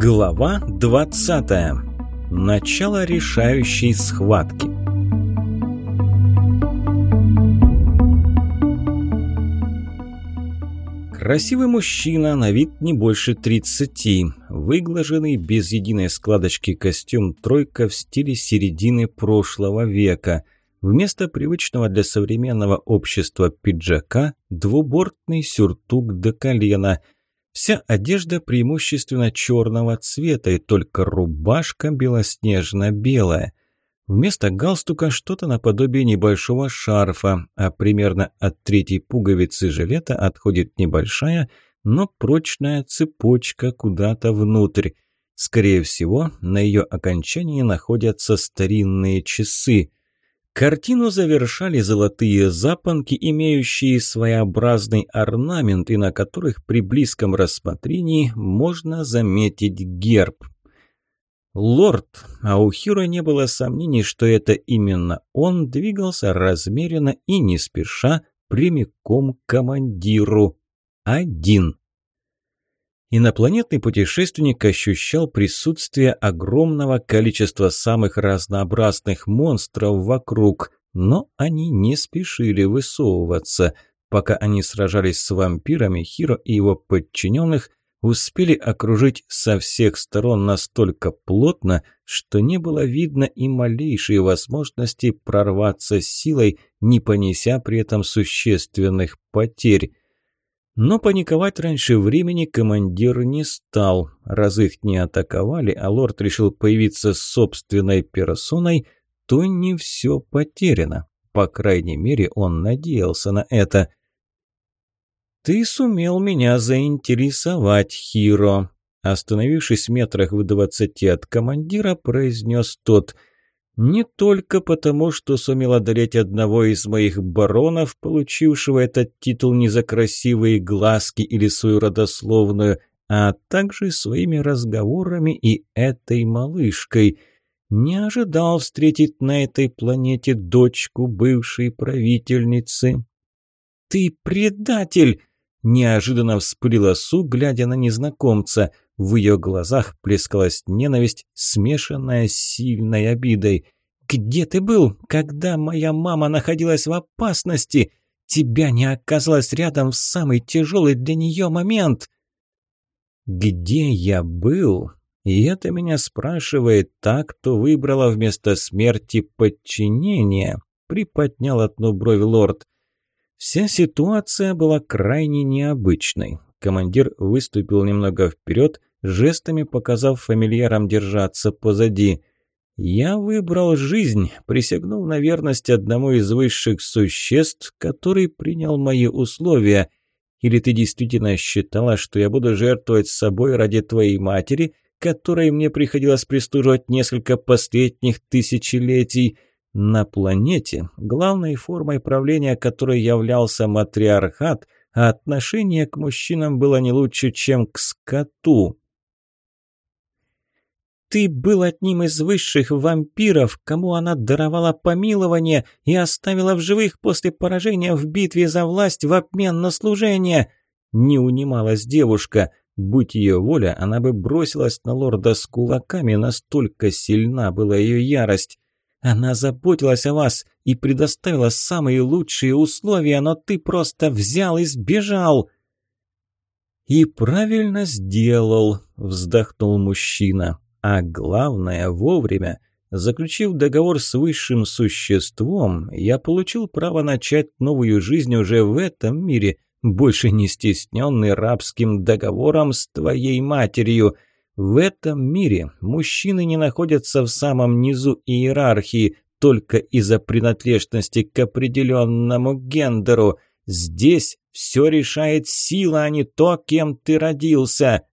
Глава 20. Начало решающей схватки. Красивый мужчина, на вид не больше 30, выглаженный без единой складочки костюм «тройка» в стиле середины прошлого века. Вместо привычного для современного общества пиджака – двубортный сюртук до колена – Вся одежда преимущественно черного цвета, и только рубашка белоснежно-белая. Вместо галстука что-то наподобие небольшого шарфа, а примерно от третьей пуговицы жилета отходит небольшая, но прочная цепочка куда-то внутрь. Скорее всего, на ее окончании находятся старинные часы. Картину завершали золотые запонки, имеющие своеобразный орнамент и на которых при близком рассмотрении можно заметить герб. Лорд, а у Хиро не было сомнений, что это именно он, двигался размеренно и не спеша прямиком к командиру. Один. Инопланетный путешественник ощущал присутствие огромного количества самых разнообразных монстров вокруг, но они не спешили высовываться. Пока они сражались с вампирами, Хиро и его подчиненных успели окружить со всех сторон настолько плотно, что не было видно и малейшей возможности прорваться силой, не понеся при этом существенных потерь. Но паниковать раньше времени командир не стал. Раз их не атаковали, а лорд решил появиться с собственной персоной, то не все потеряно. По крайней мере, он надеялся на это. «Ты сумел меня заинтересовать, Хиро», Остановившись в метрах в двадцати от командира, произнес тот – не только потому, что сумел одолеть одного из моих баронов, получившего этот титул не за красивые глазки или свою родословную, а также своими разговорами и этой малышкой. Не ожидал встретить на этой планете дочку бывшей правительницы. «Ты предатель!» – неожиданно вспылила Су, глядя на незнакомца – в ее глазах плескалась ненависть, смешанная с сильной обидой. «Где ты был, когда моя мама находилась в опасности? Тебя не оказалось рядом в самый тяжелый для нее момент!» «Где я был?» И это меня спрашивает та, кто выбрала вместо смерти подчинение, приподнял одну бровь лорд. Вся ситуация была крайне необычной. Командир выступил немного вперед, жестами показав фамильярам держаться позади. «Я выбрал жизнь, присягнув на верность одному из высших существ, который принял мои условия. Или ты действительно считала, что я буду жертвовать собой ради твоей матери, которой мне приходилось прислуживать несколько последних тысячелетий?» На планете, главной формой правления которой являлся матриархат, а отношение к мужчинам было не лучше, чем к скоту. Ты был одним из высших вампиров, кому она даровала помилование и оставила в живых после поражения в битве за власть в обмен на служение. Не унималась девушка. Будь ее воля, она бы бросилась на лорда с кулаками, настолько сильна была ее ярость. Она заботилась о вас и предоставила самые лучшие условия, но ты просто взял и сбежал». «И правильно сделал», – вздохнул мужчина. А главное, вовремя. Заключив договор с высшим существом, я получил право начать новую жизнь уже в этом мире, больше не стесненный рабским договором с твоей матерью. В этом мире мужчины не находятся в самом низу иерархии только из-за принадлежности к определенному гендеру. Здесь все решает сила, а не то, кем ты родился.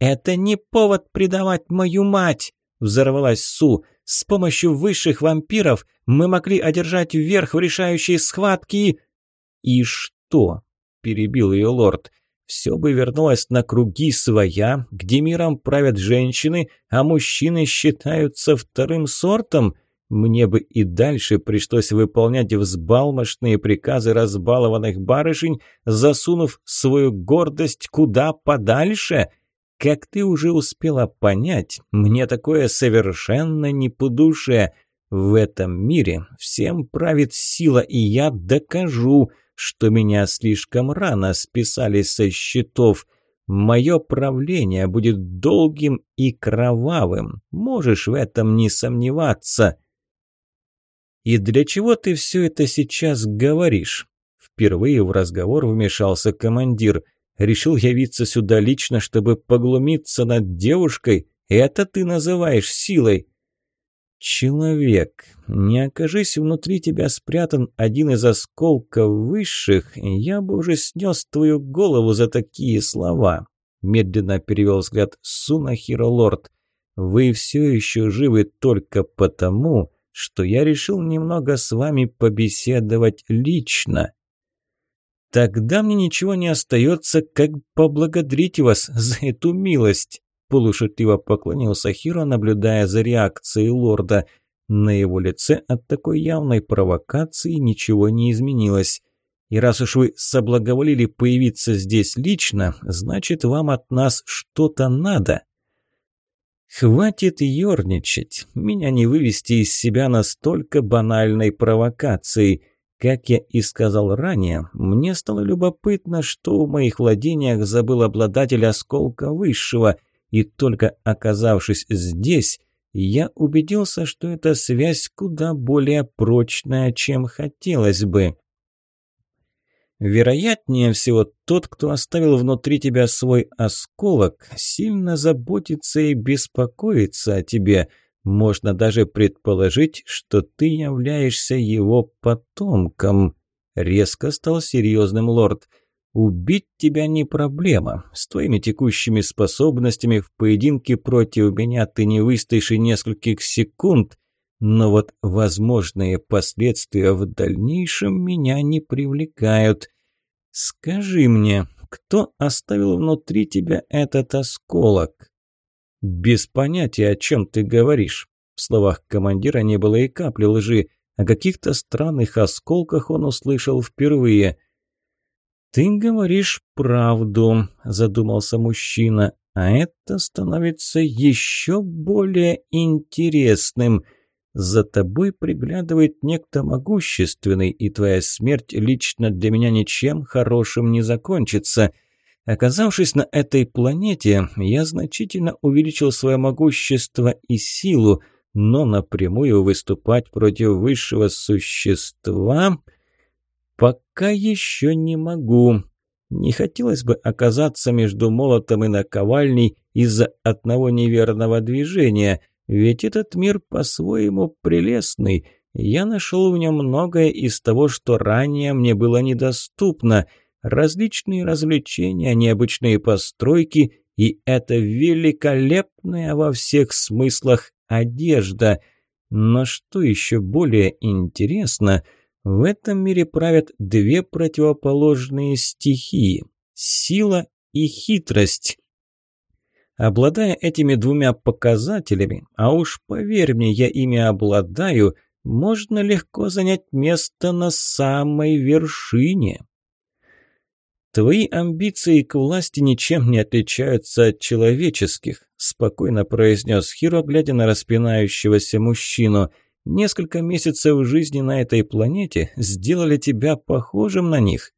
«Это не повод предавать мою мать!» – взорвалась Су. «С помощью высших вампиров мы могли одержать верх в решающей схватке и...» что?» – перебил ее лорд. «Все бы вернулось на круги своя, где миром правят женщины, а мужчины считаются вторым сортом. Мне бы и дальше пришлось выполнять взбалмошные приказы разбалованных барышень, засунув свою гордость куда подальше». Как ты уже успела понять, мне такое совершенно не по душе. В этом мире всем правит сила, и я докажу, что меня слишком рано списали со счетов. Мое правление будет долгим и кровавым. Можешь в этом не сомневаться. И для чего ты все это сейчас говоришь? Впервые в разговор вмешался командир. Решил явиться сюда лично, чтобы поглумиться над девушкой? Это ты называешь силой? «Человек, не окажись внутри тебя спрятан один из осколков высших, я бы уже снес твою голову за такие слова», медленно перевел взгляд Сунахиро Лорд. «Вы все еще живы только потому, что я решил немного с вами побеседовать лично». «Тогда мне ничего не остается, как поблагодарить вас за эту милость», полушутливо поклонился Хиро, наблюдая за реакцией лорда. На его лице от такой явной провокации ничего не изменилось. И раз уж вы соблаговолили появиться здесь лично, значит, вам от нас что-то надо. Хватит ерничать. Меня не вывести из себя настолько банальной провокацией. Как я и сказал ранее, мне стало любопытно, что в моих владениях забыл обладатель осколка высшего – и только оказавшись здесь, я убедился, что эта связь куда более прочная, чем хотелось бы. Вероятнее всего, тот, кто оставил внутри тебя свой осколок, сильно заботится и беспокоится о тебе. Можно даже предположить, что ты являешься его потомком. Резко стал серьезным лорд – Убить тебя не проблема. С твоими текущими способностями в поединке против меня ты не выстоишь и нескольких секунд. Но вот возможные последствия в дальнейшем меня не привлекают. Скажи мне, кто оставил внутри тебя этот осколок? Без понятия, о чем ты говоришь. В словах командира не было и капли лжи. О каких-то странных осколках он услышал впервые. «Ты говоришь правду», – задумался мужчина, – «а это становится еще более интересным. За тобой приглядывает некто могущественный, и твоя смерть лично для меня ничем хорошим не закончится». Оказавшись на этой планете, я значительно увеличил свое могущество и силу, но напрямую выступать против высшего существа «Пока еще не могу. Не хотелось бы оказаться между молотом и наковальней из-за одного неверного движения, ведь этот мир по-своему прелестный. Я нашел в нем многое из того, что ранее мне было недоступно. Различные развлечения, необычные постройки и это великолепная во всех смыслах одежда. Но что еще более интересно – в этом мире правят две противоположные стихии – сила и хитрость. Обладая этими двумя показателями, а уж поверь мне, я ими обладаю, можно легко занять место на самой вершине. Твои амбиции к власти ничем не отличаются от человеческих, спокойно произнес Хиро, глядя на распинающегося мужчину – Несколько месяцев жизни на этой планете сделали тебя похожим на них.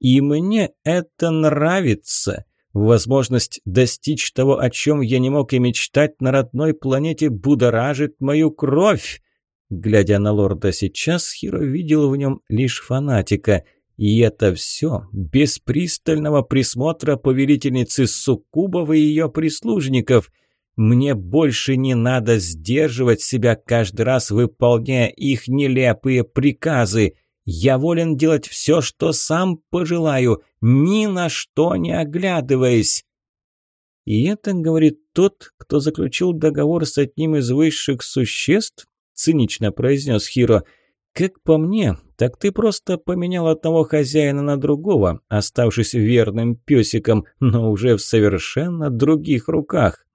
И мне это нравится. Возможность достичь того, о чем я не мог и мечтать на родной планете, будоражит мою кровь. Глядя на лорда сейчас, Хиро видел в нем лишь фанатика. И это все без пристального присмотра повелительницы Суккубов и ее прислужников – мне больше не надо сдерживать себя каждый раз, выполняя их нелепые приказы. Я волен делать все, что сам пожелаю, ни на что не оглядываясь. И это говорит тот, кто заключил договор с одним из высших существ, цинично произнес Хиро. Как по мне, так ты просто поменял одного хозяина на другого, оставшись верным песиком, но уже в совершенно других руках.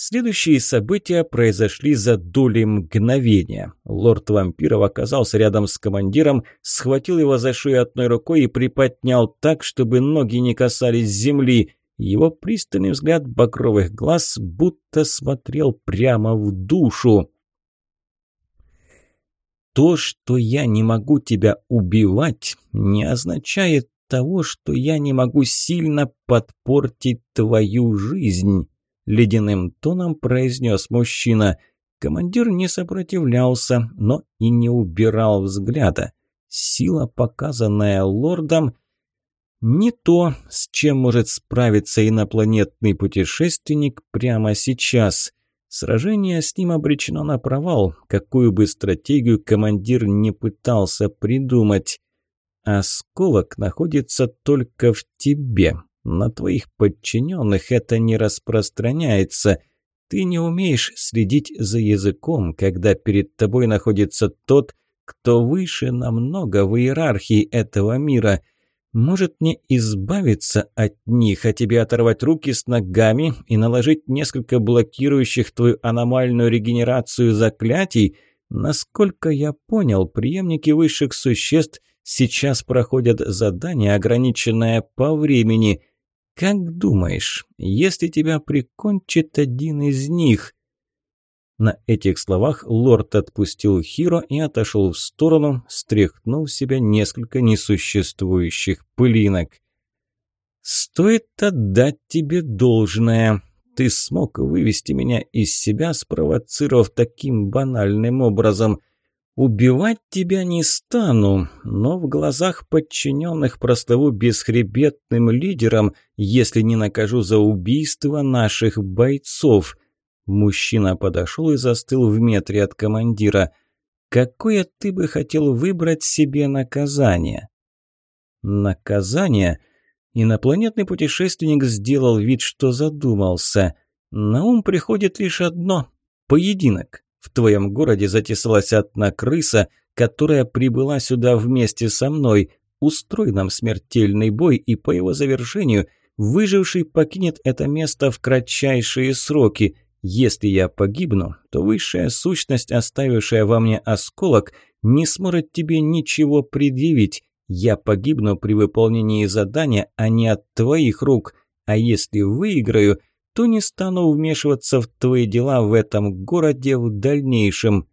Следующие события произошли за доли мгновения. Лорд вампиров оказался рядом с командиром, схватил его за шею одной рукой и приподнял так, чтобы ноги не касались земли. Его пристальный взгляд багровых глаз будто смотрел прямо в душу. То, что я не могу тебя убивать, не означает того, что я не могу сильно подпортить твою жизнь», – ледяным тоном произнес мужчина. Командир не сопротивлялся, но и не убирал взгляда. Сила, показанная лордом, не то, с чем может справиться инопланетный путешественник прямо сейчас. Сражение с ним обречено на провал, какую бы стратегию командир не пытался придумать. Осколок находится только в тебе. На твоих подчиненных это не распространяется. Ты не умеешь следить за языком, когда перед тобой находится тот, кто выше намного в иерархии этого мира – может не избавиться от них, а тебе оторвать руки с ногами и наложить несколько блокирующих твою аномальную регенерацию заклятий? Насколько я понял, преемники высших существ сейчас проходят задание, ограниченное по времени. Как думаешь, если тебя прикончит один из них, на этих словах лорд отпустил Хиро и отошел в сторону, стряхнув себя несколько несуществующих пылинок. «Стоит отдать тебе должное. Ты смог вывести меня из себя, спровоцировав таким банальным образом. Убивать тебя не стану, но в глазах подчиненных прослову бесхребетным лидером, если не накажу за убийство наших бойцов». Мужчина подошел и застыл в метре от командира. «Какое ты бы хотел выбрать себе наказание?» «Наказание?» Инопланетный путешественник сделал вид, что задумался. На ум приходит лишь одно – поединок. В твоем городе затесалась одна крыса, которая прибыла сюда вместе со мной. Устрой нам смертельный бой, и по его завершению выживший покинет это место в кратчайшие сроки – если я погибну, то высшая сущность, оставившая во мне осколок, не сможет тебе ничего предъявить. Я погибну при выполнении задания, а не от твоих рук. А если выиграю, то не стану вмешиваться в твои дела в этом городе в дальнейшем.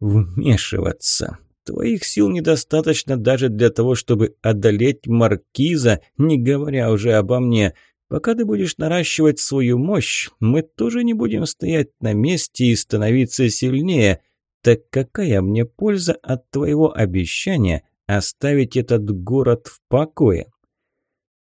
Вмешиваться. Твоих сил недостаточно даже для того, чтобы одолеть маркиза, не говоря уже обо мне. Пока ты будешь наращивать свою мощь, мы тоже не будем стоять на месте и становиться сильнее. Так какая мне польза от твоего обещания оставить этот город в покое?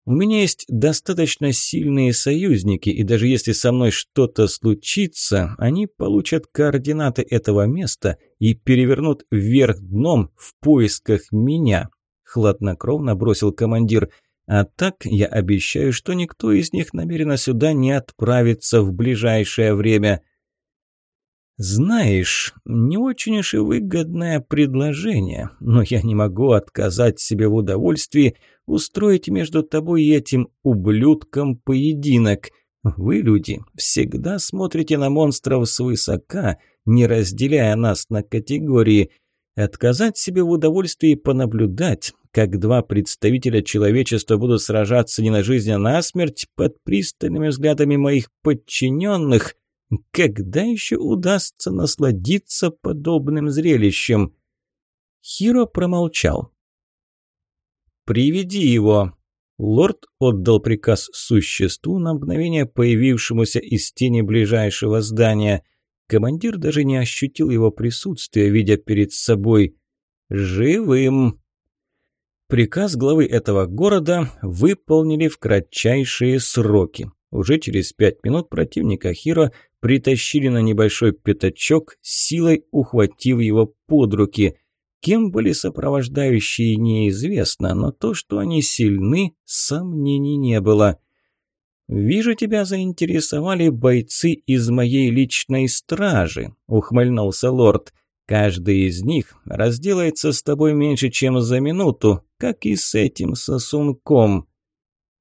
У меня есть достаточно сильные союзники, и даже если со мной что-то случится, они получат координаты этого места и перевернут вверх дном в поисках меня», – хладнокровно бросил командир – а так я обещаю, что никто из них намеренно сюда не отправится в ближайшее время. Знаешь, не очень уж и выгодное предложение, но я не могу отказать себе в удовольствии устроить между тобой и этим ублюдком поединок. Вы, люди, всегда смотрите на монстров свысока, не разделяя нас на категории. Отказать себе в удовольствии понаблюдать, как два представителя человечества будут сражаться не на жизнь, а на смерть под пристальными взглядами моих подчиненных, когда еще удастся насладиться подобным зрелищем? Хиро промолчал. «Приведи его!» Лорд отдал приказ существу, на мгновение появившемуся из тени ближайшего здания. Командир даже не ощутил его присутствия, видя перед собой «живым». Приказ главы этого города выполнили в кратчайшие сроки. Уже через пять минут противника Хиро притащили на небольшой пятачок, силой ухватив его под руки. Кем были сопровождающие, неизвестно, но то, что они сильны, сомнений не было. «Вижу, тебя заинтересовали бойцы из моей личной стражи», — ухмыльнулся лорд. Каждый из них разделается с тобой меньше, чем за минуту, как и с этим сосунком.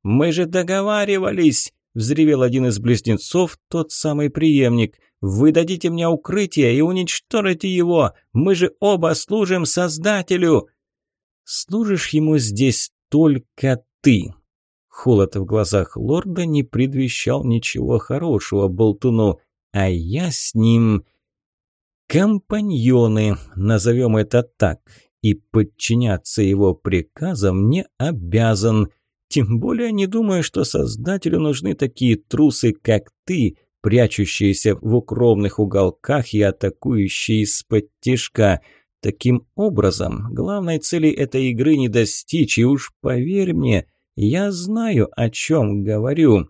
«Мы же договаривались!» – взревел один из близнецов, тот самый преемник. «Вы дадите мне укрытие и уничтожите его! Мы же оба служим Создателю!» «Служишь ему здесь только ты!» Холод в глазах лорда не предвещал ничего хорошего болтуну, а я с ним... Компаньоны, назовем это так, и подчиняться его приказам не обязан. Тем более не думаю, что Создателю нужны такие трусы, как ты, прячущиеся в укромных уголках и атакующие из-под тишка. Таким образом, главной цели этой игры не достичь, и уж поверь мне, я знаю, о чем говорю.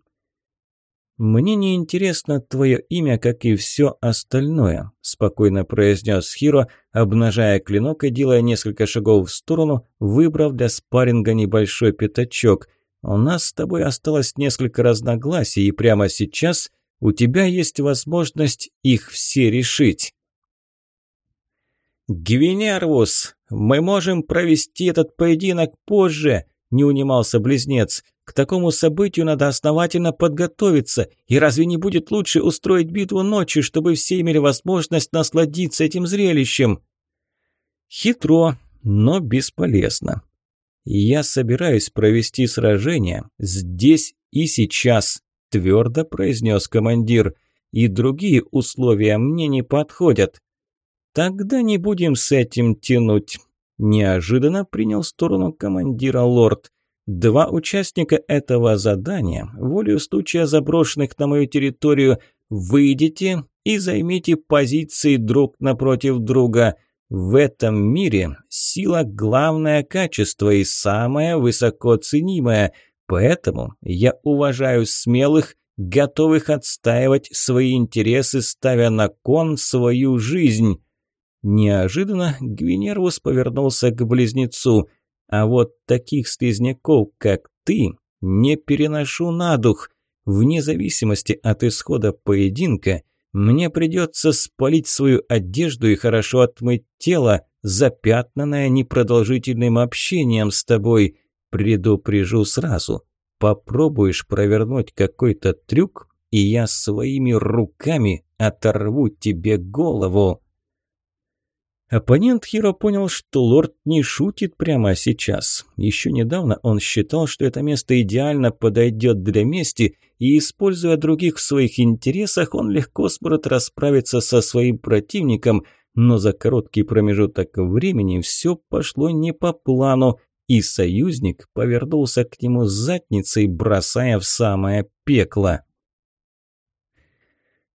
«Мне не интересно твое имя, как и все остальное», – спокойно произнес Хиро, обнажая клинок и делая несколько шагов в сторону, выбрав для спарринга небольшой пятачок. «У нас с тобой осталось несколько разногласий, и прямо сейчас у тебя есть возможность их все решить». «Гвинервус, мы можем провести этот поединок позже», – не унимался близнец. К такому событию надо основательно подготовиться, и разве не будет лучше устроить битву ночью, чтобы все имели возможность насладиться этим зрелищем? Хитро, но бесполезно. Я собираюсь провести сражение здесь и сейчас, твердо произнес командир, и другие условия мне не подходят. Тогда не будем с этим тянуть. Неожиданно принял сторону командира лорд. Два участника этого задания, волею случая заброшенных на мою территорию, выйдите и займите позиции друг напротив друга. В этом мире сила – главное качество и самое высоко ценимое, поэтому я уважаю смелых, готовых отстаивать свои интересы, ставя на кон свою жизнь. Неожиданно Гвинервус повернулся к близнецу – а вот таких слизняков, как ты, не переношу на дух. Вне зависимости от исхода поединка, мне придется спалить свою одежду и хорошо отмыть тело, запятнанное непродолжительным общением с тобой. Предупрежу сразу. Попробуешь провернуть какой-то трюк, и я своими руками оторву тебе голову. Оппонент Хиро понял, что лорд не шутит прямо сейчас. Еще недавно он считал, что это место идеально подойдет для мести, и, используя других в своих интересах, он легко сможет расправиться со своим противником, но за короткий промежуток времени все пошло не по плану, и союзник повернулся к нему с задницей, бросая в самое пекло.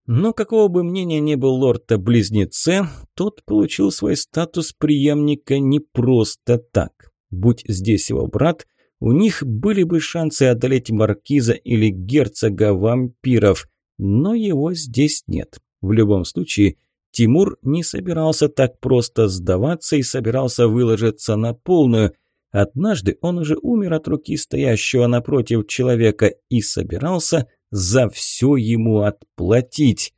Но какого бы мнения ни был лорд о близнеце, тот получил свой статус преемника не просто так. Будь здесь его брат, у них были бы шансы одолеть маркиза или герцога вампиров, но его здесь нет. В любом случае, Тимур не собирался так просто сдаваться и собирался выложиться на полную. Однажды он уже умер от руки стоящего напротив человека и собирался за все ему отплатить.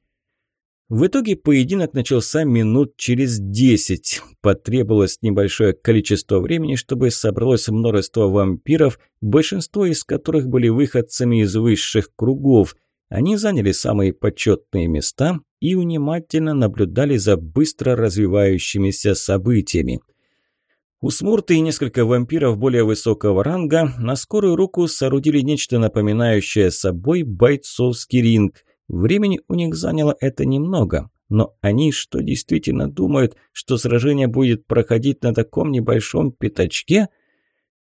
В итоге поединок начался минут через десять. Потребовалось небольшое количество времени, чтобы собралось множество вампиров, большинство из которых были выходцами из высших кругов. Они заняли самые почетные места и внимательно наблюдали за быстро развивающимися событиями. У Смурты и несколько вампиров более высокого ранга на скорую руку соорудили нечто напоминающее собой бойцовский ринг. Времени у них заняло это немного, но они что действительно думают, что сражение будет проходить на таком небольшом пятачке?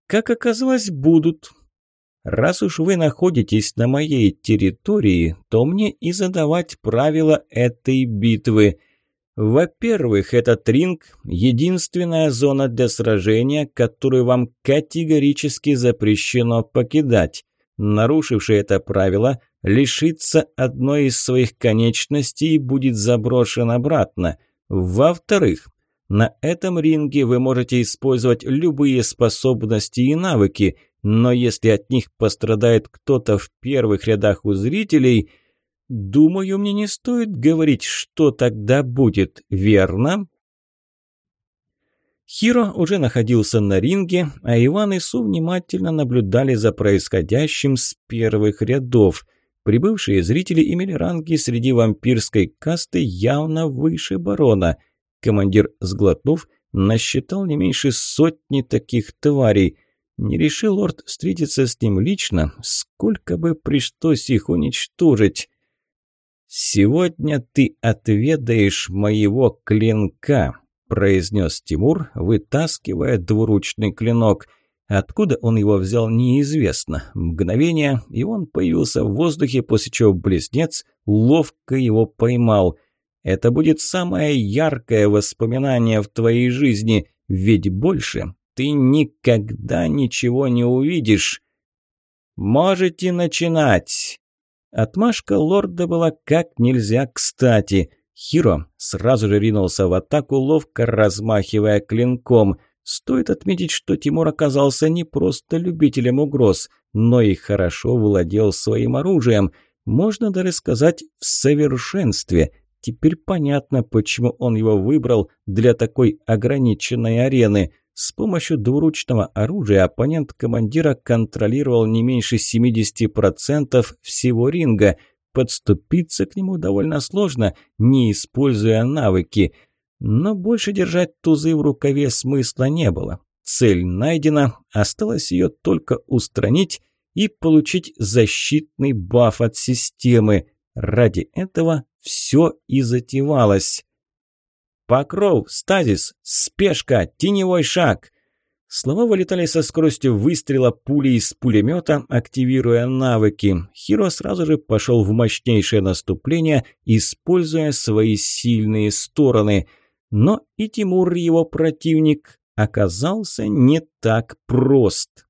Как оказалось, будут. Раз уж вы находитесь на моей территории, то мне и задавать правила этой битвы – во-первых, этот ринг – единственная зона для сражения, которую вам категорически запрещено покидать. Нарушивший это правило лишится одной из своих конечностей и будет заброшен обратно. Во-вторых, на этом ринге вы можете использовать любые способности и навыки, но если от них пострадает кто-то в первых рядах у зрителей – Думаю, мне не стоит говорить, что тогда будет, верно? Хиро уже находился на ринге, а Иван и Су внимательно наблюдали за происходящим с первых рядов. Прибывшие зрители имели ранги среди вампирской касты явно выше барона. Командир, сглотнув, насчитал не меньше сотни таких тварей. Не решил лорд встретиться с ним лично, сколько бы пришлось их уничтожить. «Сегодня ты отведаешь моего клинка», – произнес Тимур, вытаскивая двуручный клинок. Откуда он его взял, неизвестно. Мгновение, и он появился в воздухе, после чего близнец ловко его поймал. «Это будет самое яркое воспоминание в твоей жизни, ведь больше ты никогда ничего не увидишь». «Можете начинать!» Отмашка лорда была как нельзя кстати. Хиро сразу же ринулся в атаку, ловко размахивая клинком. Стоит отметить, что Тимур оказался не просто любителем угроз, но и хорошо владел своим оружием. Можно даже сказать, в совершенстве. Теперь понятно, почему он его выбрал для такой ограниченной арены – с помощью двуручного оружия оппонент командира контролировал не меньше 70% всего ринга. Подступиться к нему довольно сложно, не используя навыки. Но больше держать тузы в рукаве смысла не было. Цель найдена, осталось ее только устранить и получить защитный баф от системы. Ради этого все и затевалось. «Покров! Стазис! Спешка! Теневой шаг!» Слова вылетали со скоростью выстрела пули из пулемета, активируя навыки. Хиро сразу же пошел в мощнейшее наступление, используя свои сильные стороны. Но и Тимур, его противник, оказался не так прост.